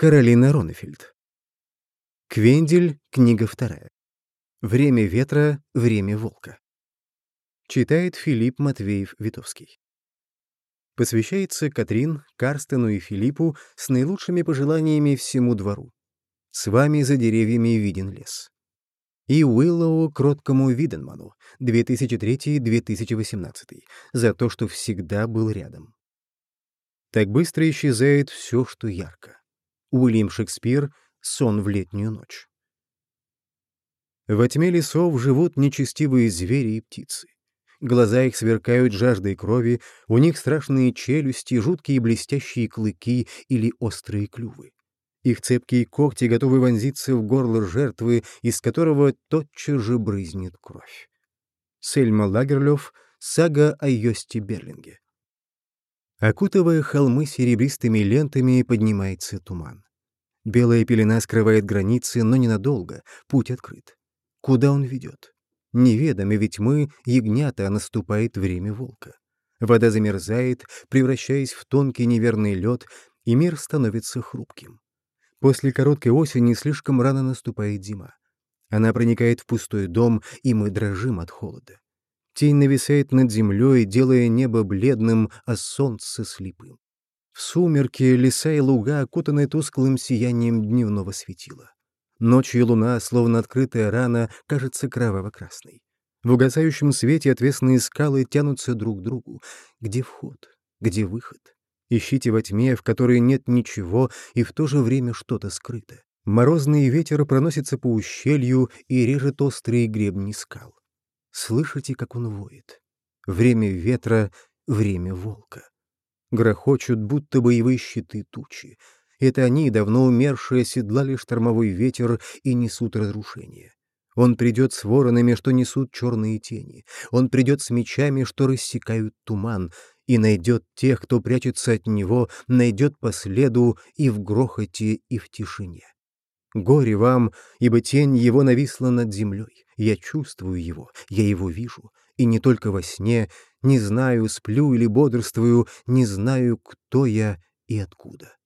Каролина Ронефельд. Квендель, книга вторая. Время ветра, время волка. Читает Филипп Матвеев-Витовский. Посвящается Катрин, Карстену и Филиппу с наилучшими пожеланиями всему двору. С вами за деревьями виден лес. И Уиллоу кроткому Виденману, 2003-2018, за то, что всегда был рядом. Так быстро исчезает все, что ярко. Уильям Шекспир «Сон в летнюю ночь». Во тьме лесов живут нечестивые звери и птицы. Глаза их сверкают жаждой крови, у них страшные челюсти, жуткие блестящие клыки или острые клювы. Их цепкие когти готовы вонзиться в горло жертвы, из которого тотчас же брызнет кровь. Сельма Лагерлёв, сага о Йосте Берлинге. Окутывая холмы серебристыми лентами, поднимается туман. Белая пелена скрывает границы, но ненадолго, путь открыт. Куда он ведет? Неведомо, ведь мы, ягнята, наступает время волка. Вода замерзает, превращаясь в тонкий неверный лед, и мир становится хрупким. После короткой осени слишком рано наступает зима. Она проникает в пустой дом, и мы дрожим от холода. Тень нависает над землей, делая небо бледным, а солнце слепым. В сумерке леса и луга окутаны тусклым сиянием дневного светила. Ночью луна, словно открытая рана, кажется кроваво-красной. В угасающем свете отвесные скалы тянутся друг к другу. Где вход? Где выход? Ищите во тьме, в которой нет ничего, и в то же время что-то скрыто. Морозный ветер проносится по ущелью и режет острые гребни скал. Слышите, как он воет? Время ветра — время волка. Грохочут, будто боевые щиты тучи. Это они, давно умершие, оседлали штормовой ветер и несут разрушение. Он придет с воронами, что несут черные тени. Он придет с мечами, что рассекают туман, и найдет тех, кто прячется от него, найдет по следу и в грохоте, и в тишине. Горе вам, ибо тень его нависла над землей. Я чувствую его, я его вижу. И не только во сне, не знаю, сплю или бодрствую, не знаю, кто я и откуда.